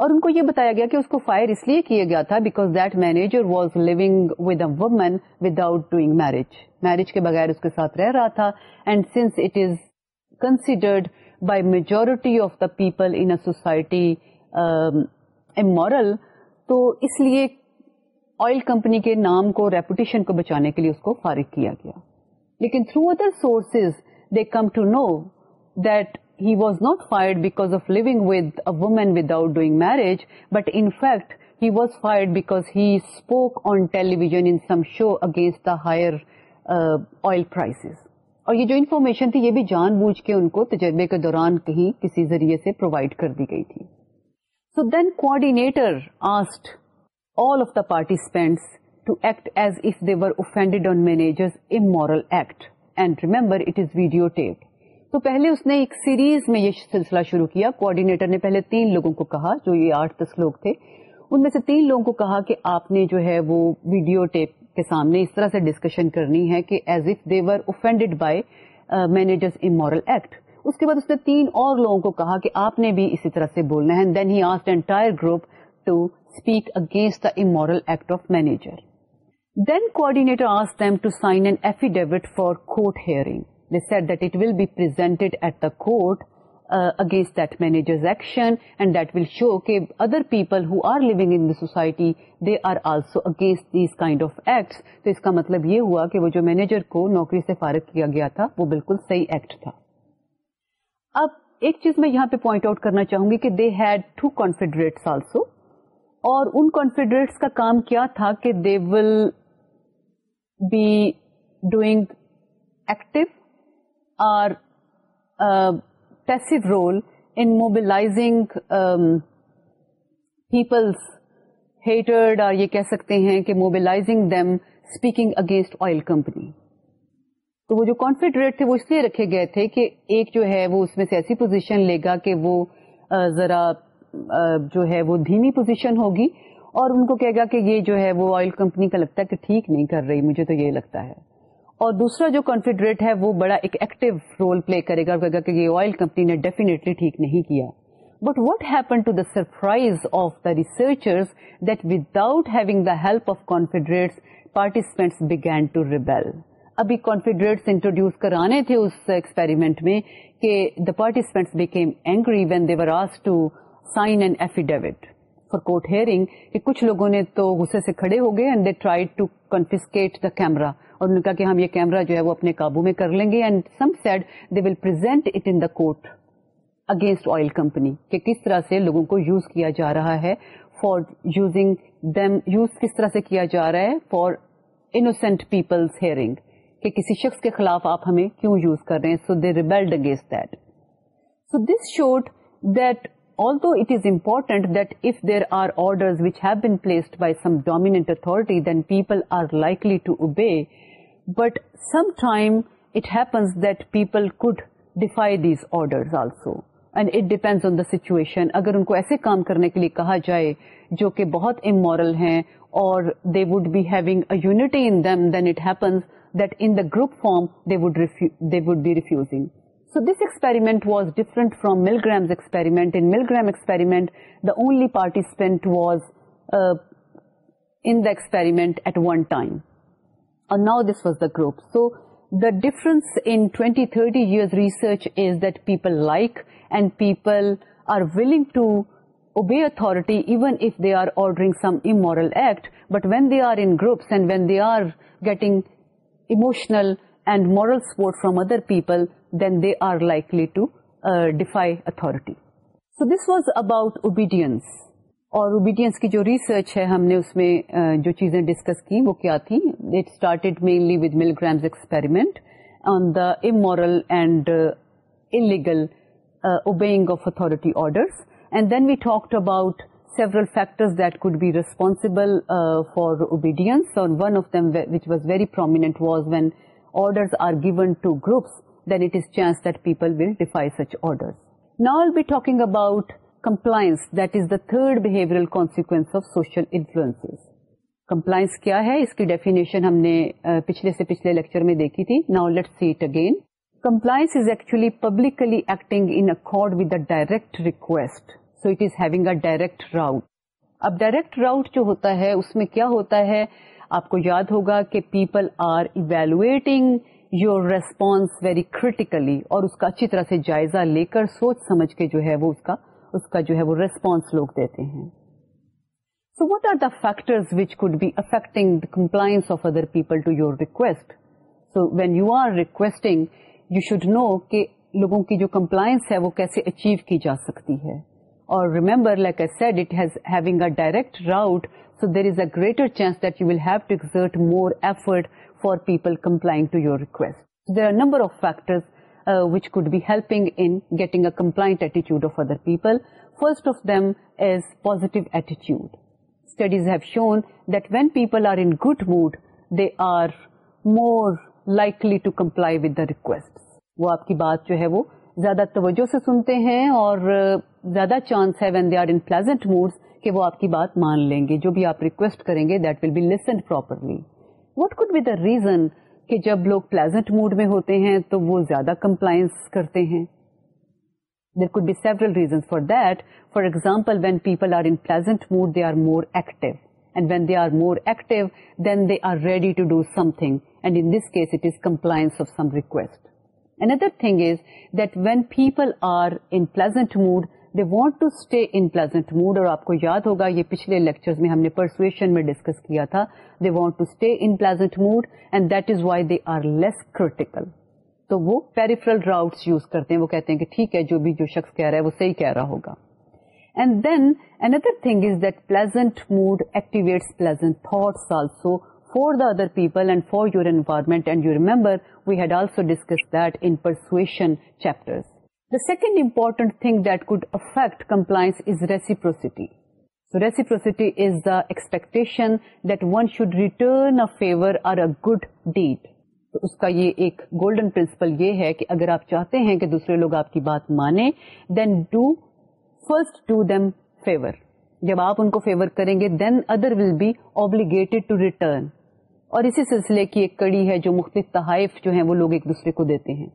اور ان کو یہ بتایا گیا کہ اس کو فائر اس لیے کیا گیا تھا because that manager was living with a woman without doing marriage marriage کے بغیر اس کے ساتھ رہ رہا تھا and since it is considered by majority of the people in society immoral تو اس لیے آئل کمپنی کے نام کو ریپوٹیشن کو بچانے کے لیے اس کو فارغ کیا گیا لیکن through other sources they come to know that he was not fired because of living marriage but in fact he was fired because he spoke on television show against the higher oil prices اور یہ جو information تھی یہ بھی جان بوجھ کے ان کو تجربے کے دوران کہیں کسی ذریعے سے پرووائڈ کر دی گئی تھی so then asked all of the participants to act as if they were offended on manager's immoral act. And remember, it is videotaped. تو پہلے اس نے ایک سیریز میں یہ سلسلہ شروع کیا کوآڈینیٹر نے پہلے تین لوگوں کو کہا جو یہ آٹھ دس لوگ تھے ان میں سے تین لوگوں کو کہا کہ آپ نے جو ہے وہ ویڈیو ٹیپ کے سامنے اس طرح سے ڈسکشن کرنی ہے کہ as if they offended by manager immoral act اس کے بعد اس نے تین اور لوگوں کو کہا کہ آپ نے بھی اسی طرح سے بولنا ہے then he asked entire group to speak against the immoral act of manager then کو اگینسٹ دینیجر شو کہ ادر پیپل ہر لوگ in the society they are also against this kind of act تو اس کا مطلب یہ ہوا کہ وہ جو مینجر کو نوکری سے فارغ کیا گیا تھا وہ بالکل صحیح ایکٹ تھا اب ایک چیز میں یہاں پہ پوائنٹ آؤٹ کرنا چاہوں گی کہ they had to confederate also اور ان کانفیڈریٹ کا کام کیا تھا کہ they will be doing active or passive role in mobilizing peoples hatred اور یہ کہہ سکتے ہیں کہ mobilizing them speaking against oil company تو وہ جو کانفیڈریٹ تھے وہ اس لیے رکھے گئے تھے کہ ایک جو ہے وہ اس میں سے ایسی پوزیشن لے گا کہ وہ uh, ذرا جو ہے وہ دھیمی پوزیشن ہوگی اور ان کو کہے گا کہ یہ جو ہے وہ آئل کمپنی کا لگتا ہے کہ ٹھیک نہیں کر رہی مجھے تو یہ لگتا ہے اور دوسرا جو کانفیڈریٹ ہے وہ بڑا ایک ایکٹیو رول پلے کرے گا اور کہے گا کہ یہ آئل کمپنی نے ڈیفینیٹلی ٹھیک نہیں کیا but what happen to the surprise of the researchers that without having the help of confederates participants begin to rebel ابھی کانفیڈریٹس انٹروڈیوس کرانے تھے اس ایکسپیریمنٹ میں کہ the participants became angry when they were آس to sign and affidavit for court hearing کہ کچھ لوگوں نے تو غصے سے کھڑے ہو گئے and they try to the camera اور انہوں نے کہا کہ ہم یہ کیمرا جو ہے وہ اپنے قابو میں کر لیں گے and some said they will present it in the court against oil company کہ کس طرح سے لوگوں کو یوز کیا جا رہا ہے فار یوزنگ فارم یوز کس طرح سے کیا جا رہا ہے فار انوسینٹ پیپلز ہیئرنگ کہ کسی شخص کے خلاف آپ ہمیں کیوں یوز کر رہے ہیں so they rebelled against that so this showed that also it is important that if there are orders which have been placed by some dominant authority then people are likely to obey but some time it happens that people could defy these orders also and it depends on the situation اگر ان کو ایسے کام کرنے کے لیے کہا جائے جو کہ بہت امورل ہیں اور they would be having a unity in them then it happens that in the group form they view they would be refusing So this experiment was different from Milgram's experiment. In Milgram experiment, the only participant was uh, in the experiment at one time. And now this was the group. So the difference in 20-30 years research is that people like and people are willing to obey authority even if they are ordering some immoral act. But when they are in groups and when they are getting emotional and moral support from other people, then they are likely to uh, defy authority. So this was about obedience. اور obedience کی جو research ہے ہم نے اس میں uh, جو چیزیں discuss کی وہ کیا تھی it started mainly with Milgram's experiment on the immoral and illegal obeying of authority orders and then we talk about several factors that could be responsible for obedience one of them which was very prominent was when orders are given to groups then it is chance that people will defy such orders. Now I'll be talking about compliance. That is the third behavioral consequence of social influences. Compliance کیا ہے اس کی definition ہم نے پچھلے سے پچھلے lecture میں دیکھی تھی نا let see it again compliance is actually publicly acting in accord with a direct request so it is having a direct route اب ڈائریکٹ راؤٹ جو ہوتا ہے اس میں کیا ہوتا ہے آپ کو یاد ہوگا کہ people are evaluating your response very critically اور اس کا اچھی طرح سے جائزہ لے کر سوچ سمجھ کے جو ہے وہ اس کا اس کا جو ہے وہ ریسپانس لوگ دیتے ہیں so what are the factors could be affecting compliance of other people to your request so when you are requesting you should know کہ لوگوں کی جو کمپلائنس ہے وہ کیسے اچیو کی جا سکتی ہے اور remember like a direct route so there is a greater chance that you have to exert more effort for people complying to attitude request number of First first of is positive attitude. ایٹیچیوڈ studies shown that when people are in good mood they are more likely to comply with the request وہ آپ کی بات جو ہے وہ زیادہ توجہ سے سنتے ہیں اور uh, زیادہ چانس ہے when they are in pleasant mood کہ وہ آپ کی بات مان لیں گے جو بھی آپ ریکویسٹ کریں گے that will be listened properly what could be the reason کہ جب لوگ پلیزنٹ موڈ میں ہوتے ہیں تو وہ زیادہ کمپلائنس کرتے ہیں there could be several reason for that for example when people are in pleasant mood they are more active and when they are more active then they are ready to do something and in this case it is compliance of some request Another thing is that when people are in pleasant mood, want to pleasant mood اور آپ کو یاد ہوگا یہ پچھلے lecture میں ہم نے وہ کہتے ہیں کہہ رہا ہے وہ صحیح کہہ رہا ہوگا and then another thing is that pleasant mood activates the other other people and for your environment and you remember we had also discuss in persuasion chapters The second important thing that could affect compliance is reciprocity. So reciprocity is the expectation that one should return a favor or a good deed. تو اس کا یہ ایک golden principal یہ ہے کہ اگر آپ چاہتے ہیں کہ دوسرے لوگ آپ کی بات مانے then do first do them favour جب آپ ان کو فیور کریں گے then other will be obligated to return اور اسی سلسلے کی ایک کڑی ہے جو مختلف تحائف جو ہیں وہ لوگ ایک دوسرے کو دیتے ہیں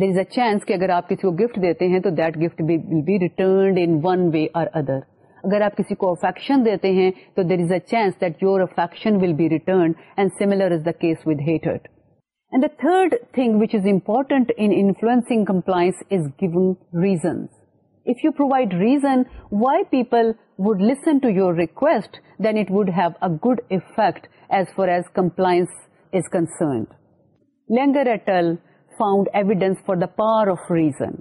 دیر از اے چانس کہ اگر آپ کسی کو گفٹ دیتے ہیں تو that gift will be returned in one way اور ادر اگر آپ کسی کو افیکشن دیتے ہیں تو دیر از اے chance that your affection will be returned and and is the case with hatred the third thing which is important influencing compliance is given reasons if you provide reason why people would listen to your request, then it would have a good effect as far as compliance is concerned. Langer et al. Found evidence for the power of reason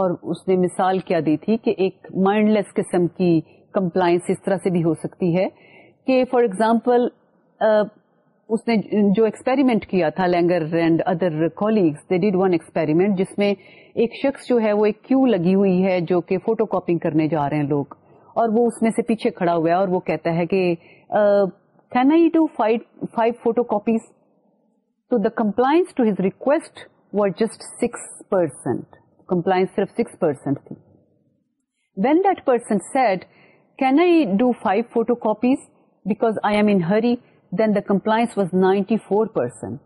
اور اس نے مثال کیا دی تھی کہ ایک mind لیس قسم کی کمپلائنس اس طرح سے بھی ہو سکتی ہے کہ فار ایگزامپل اس نے جو ایکسپیریمنٹ کیا تھا Langer and other colleagues they did one experiment جس میں ایک شخص جو ہے وہ ایک کیو لگی ہوئی ہے جو کہ فوٹو کاپنگ کرنے جا رہے ہیں لوگ اور وہ اس میں سے پیچھے کھڑا ہوا ہے اور وہ کہتا ہے کہ can I do five photo copies تو the compliance to his request was just six percent compliance صرف سکس پرسینٹ تھی when that person said can I do five photo copies because I am in hurry then the compliance was ninety four percent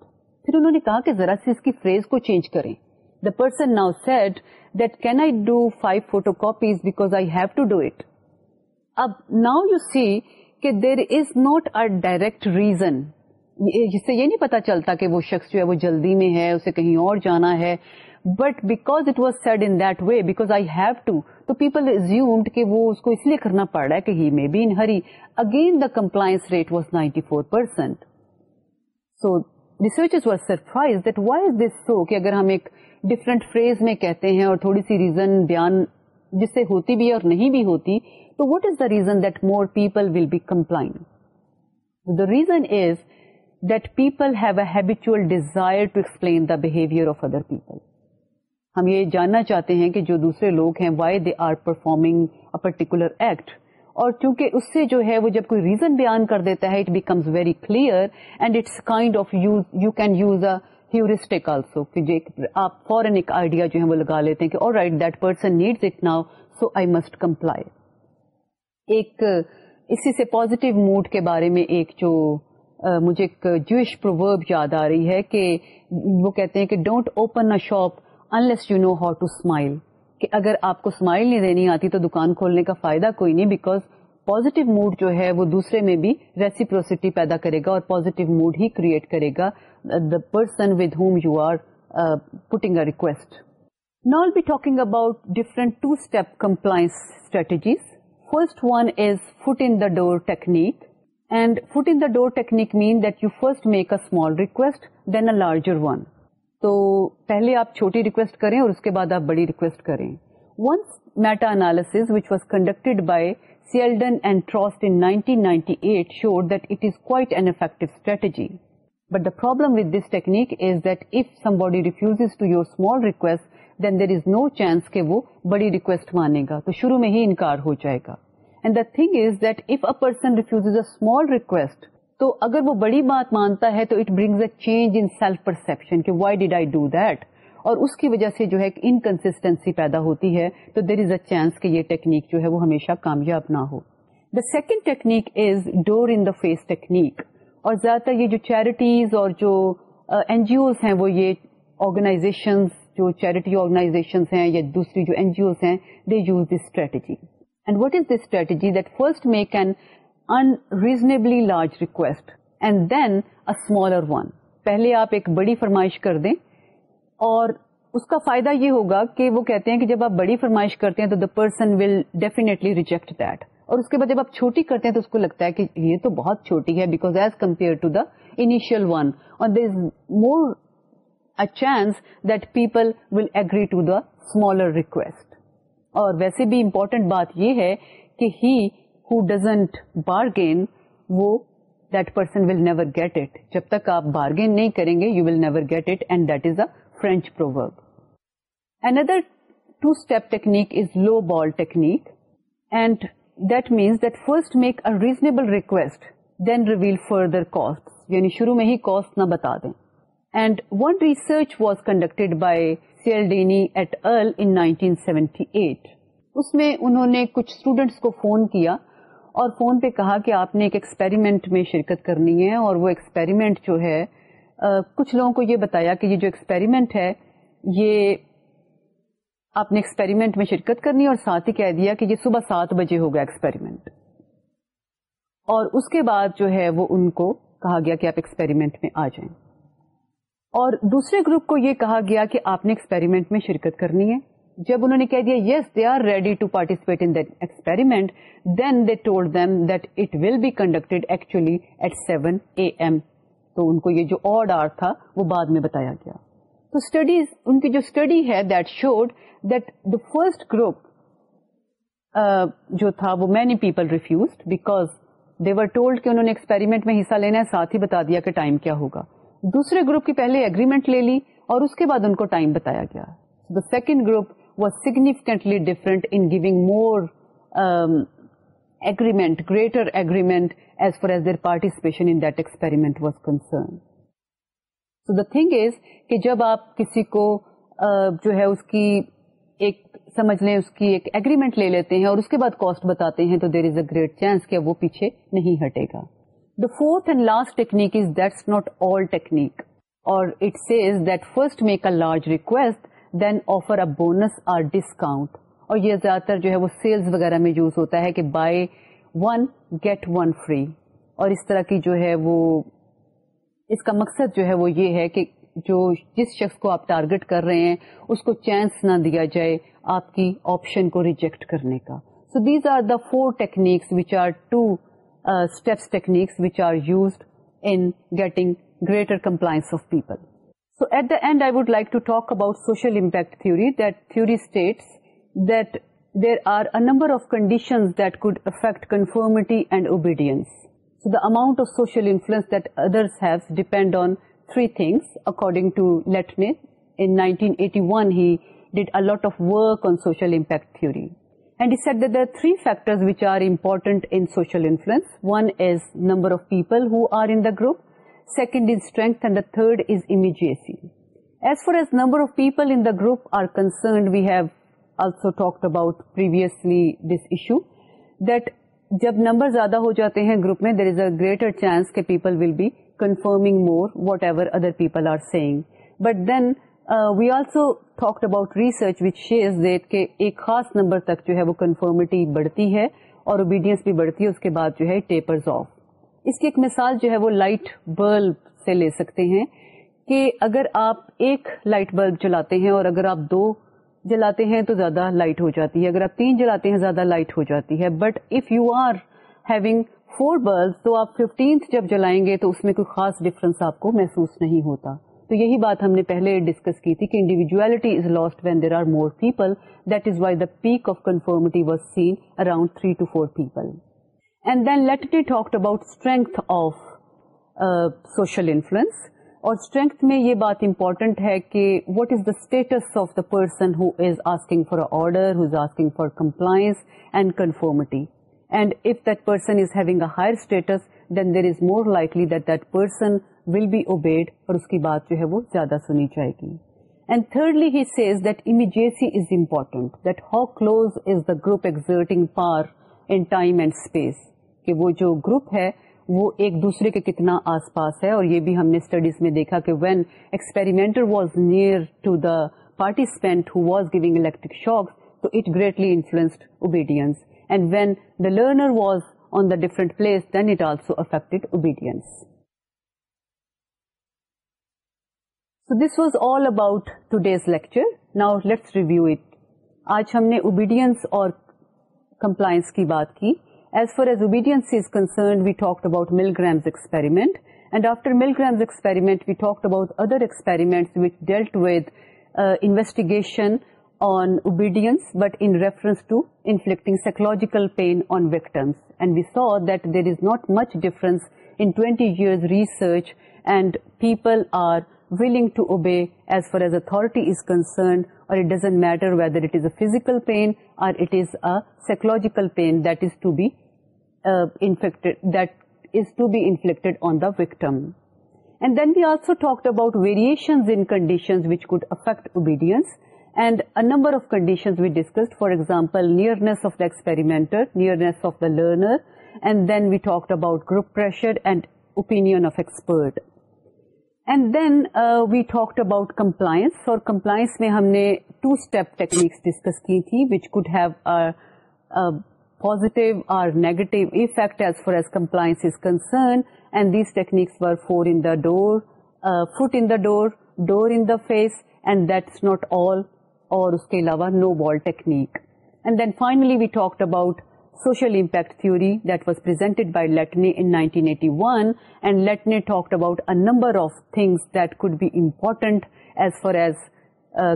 پھر انہوں نے کہا کہ ذرا سی اس کی فریز کو چینج کریں the person now said that can I do five photo copies because I have to do it اب ناؤ یو سی کہ there is not a direct reason اس سے یہ نہیں پتا چلتا کہ وہ شخص جو ہے وہ جلدی میں ہے اسے کہیں اور جانا ہے but because it was said in that way because I have to تو پیپل ازیومڈ کہ وہ اس کو اس لیے کرنا پڑ رہا ہے کہ he may be in hurry again the compliance rate was ninety four percent so research was surprise that why is this so کہ اگر ہم ایک ڈفرینٹ فریز میں کہتے ہیں اور تھوڑی سی ریزن بیان جس سے ہوتی بھی اور نہیں بھی ہوتی تو what is the reason that more people will be compliant the reason is that people have a habitual desire to explain the behavior of other people. ہم یہ جاننا چاہتے ہیں کہ جو دوسرے لوگ ہیں why they are performing particular act اور چونکہ اس سے جو ہے وہ جب کوئی ریزن بیان کر دیتا ہے it becomes very clear and it's kind of use you can use a heuristic also آپ فورن ایک آئیڈیا جو ہے وہ لگا لیتے ہیں کہ اور right that person needs it now so I must comply ایک اسی سے پازیٹیو موڈ کے بارے میں ایک جو مجھے ایک جوش پروورب یاد آ رہی ہے کہ وہ کہتے ہیں کہ don't open a shop unless you know how to smile کہ اگر آپ کو اسمائل نہیں دینی آتی تو دکان کھولنے کا فائدہ کوئی نہیں بیکاز پوزیٹیو موڈ جو ہے وہ دوسرے میں بھی ریسیپروسٹی پیدا کرے گا اور پازیٹو موڈ ہی کریٹ کرے گا the person with whom you are putting a request now we'll be talking about different two step compliance strategies first one is foot in the door technique and foot in door technique means do first make a request then a larger one تو پہلے آپ چھوٹی request کریں اور اس کے بعد request کریں ٹرسٹینٹی but the problem with this technique if somebody refuse to you small request then there is no chance کہ وہ بڑی ریکویسٹ مانے گا تو شروع میں ہی انکار ہو جائے گا and the thing is that if a person refuse small request تو اگر وہ بڑی بات مانتا ہے تو it brings a change in self perception کہ why did I do that اور اس کی وجہ سے جو ہے انکنسٹینسی پیدا ہوتی ہے تو دیر از اے چانس کہ یہ ٹیکنیک جو ہے وہ ہمیشہ کامیاب نہ ہو the second technique is door in the face technique اور زیادہ تر یہ جو چیریٹیز اور جو این جی اوز ہیں وہ یہ آرگنائزیشن جو چیریٹی آرگنائزیشن ہیں یا دوسری جو این جی اوز ہیں they use this strategy what is this strategy just make an unreasonably large request and then smaller one پہلے آپ ایک بڑی فرمائش کر دیں اور اس کا فائدہ یہ ہوگا کہ وہ کہتے ہیں کہ جب آپ بڑی فرمائش کرتے ہیں تو the person will definitely reject that اور اس کے بعد جب آپ چھوٹی کرتے ہیں تو اس کو لگتا ہے کہ یہ تو بہت چھوٹی ہے because as compare to the initial one اور there is more a chance that people will agree to the smaller request اور ویسے بھی امپورٹنٹ بات یہ ہے کہ ہی ہو ڈزنٹ بارگین وہ that person will never get it جب تک آپ بارگین نہیں کریں گے you will never get it and that is a French proverb another two step technique is low ball technique and that means first make a reasonable request then reveal further cost یعنی شروع میں ہی cost نہ بتا دیں چ was conducted by Cialdini at ارلٹین seventy 1978 اس میں انہوں نے کچھ اسٹوڈینٹس کو فون کیا اور فون پہ کہا کہ آپ نے ایک ایکسپیریمنٹ میں شرکت کرنی ہے اور وہ ایکسپیریمنٹ جو ہے کچھ لوگوں کو یہ بتایا کہ یہ جو ایکسپیریمنٹ ہے یہ آپ نے ایکسپیریمنٹ میں شرکت کرنی اور ساتھ ہی کہہ دیا کہ یہ صبح سات بجے ہوگا ایکسپیریمنٹ اور اس کے بعد جو ہے وہ ان کو کہا گیا کہ آپ ایکسپیریمنٹ میں آ جائیں اور دوسرے گروپ کو یہ کہا گیا کہ آپ نے ایکسپیریمنٹ میں شرکت کرنی ہے جب انہوں نے کہہ دیا yes they are ready to participate in experiment then they told them that it will be conduct actually at seven A M تو ان کو یہ جو آڈ آر تھا وہ بعد میں بتایا گیا تو اسٹڈیز ان کی جو اسٹڈی ہے that showed that the first group جو تھا وہ many people refused because they were told کہ انہوں نے ایکسپیریمنٹ میں حصہ لینا ہے ساتھ ہی بتا دیا کہ ٹائم کیا ہوگا دوسرے گروپ کی پہلے اگریمنٹ لے لی اور اس کے بعد ان کو ٹائم بتایا گیا the second group was significantly different in giving more agreement greater agreement as far as کہ جب آپ کسی کو uh, جو ہے اس کی ایک سمجھ لیں اس کی ایک اگریمنٹ لے لیتے ہیں اور اس کے بعد کاسٹ بتاتے ہیں تو دیر از اے گریٹ چانس کہ وہ پیچھے نہیں ہٹے گا fourth and last technique is that's not all technique اور it says just make a large request then offer a bonus or discount اور یہ زیادہ تر جو ہے وہ سیلز وغیرہ میں یوز ہوتا ہے کہ buy one get one free اور اس طرح کی جو ہے وہ اس کا مقصد جو ہے وہ یہ ہے کہ جو جس شخص کو آپ ٹارگٹ کر رہے ہیں اس کو چانس نہ دیا جائے آپ کی آپشن کو ریجیکٹ کرنے کا so these are the four techniques which are two steps techniques which are used in getting greater compliance of people. So at the end, I would like to talk about social impact theory. That theory states that there are a number of conditions that could affect conformity and obedience. So the amount of social influence that others have depend on three things. According to Lechner, in 1981, he did a lot of work on social impact theory. And set there three factors which are important in social influence one is number of people who are in the group second is strength and the third is immediacy as far as number of people in the group are concerned we have also talked about purse issue that جب number زیادہ ہو جاتے ہیں group میں there is a greater chance کے people will be confirm more whatever other people are say but then we also کہ ایک خاص نمبر تک جو ہے وہ کنفرمٹی بڑھتی ہے اور اوبیڈینس بھی بڑھتی ہے اس کے بعد جو ہے ٹیپرز آف اس کی ایک مثال جو ہے وہ لائٹ بلب سے لے سکتے ہیں کہ اگر آپ ایک لائٹ بلب جلاتے ہیں اور اگر آپ دو جلاتے ہیں تو زیادہ لائٹ ہو جاتی ہے اگر آپ تین جلاتے ہیں زیادہ لائٹ ہو جاتی ہے but if you are having four bulb تو آپ ففٹینتھ جب جلائیں گے تو اس میں کوئی خاص ڈفرنس آپ کو محسوس نہیں ہوتا تو یہی بات ہم نے پہلے ڈسکس کی تھی کہ individuality is lost when there are more people that is why the peak of conformity was seen around three to four people and then let the talk about strength of social influence اور strength میں یہ بات important ہے کہ what is the status of the person who is asking for order who is asking for compliance and conformity and if that person is having a higher status then there is more likely that that person will be obeyed اور اس کی بات جو ہے وہ زیادہ سنی جائے گی and thirdly he says that immediacy is important that how close is the group exerting power in time and space کہ وہ جو group ہے وہ ایک دوسرے کے کتنا آس پاس ہے اور یہ بھی ہم نے اسٹڈیز میں دیکھا کہ when experimenter was near to the participant who was giving electric shock تو it greatly influenced obedience and when the learner was different place then it also affect obedience this was all about today's lecture now let's review it آج ہم نے obedience اور compliance کی بات کی as far as obedience concerned we talk about Milgram's experiment and after Milgram's experiment we talk about other experiment dealt with instigation on obedience, but in reference to inflicting psychological pain on victims. And we saw that there is not much difference in 20 years research, and people are willing to obey as far as authority is concerned, or it doesn't matter whether it is a physical pain or it is a psychological pain that is to be uh, inflicted on the victim. And then we also talked about variations in conditions which could affect obedience. And a number of conditions we discuss for example nearness of the experimenter nearness of the learner and opinion of expert and then we talk about compliance اور compliance میں ہم نے two step techniques discuss کی تھیں which would have or positive or negative effect as far as compliance is concern and these techniques were four in door foot in door door in face and this not all اور اس کے علاوہ نو ball technique and then finally we talk about social impact theory that was پرائی لیٹنی one and لیٹنی talk about a number of things that could be important as far as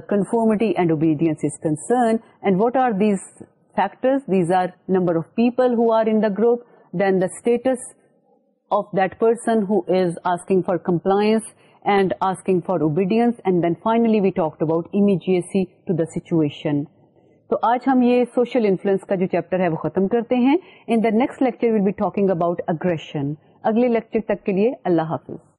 conformity and obedience is concern and what are these factors these are number of people who are in the group then the status of who is asking for compliance and asking for obedience and then finally we talk about immediacy to the situation تو آج ہم یہ social influence کا جو chapter ہے وہ ختم کرتے ہیں in the next lecture will be talking about aggression اگلے لیکچر تک کے لیے اللہ حافظ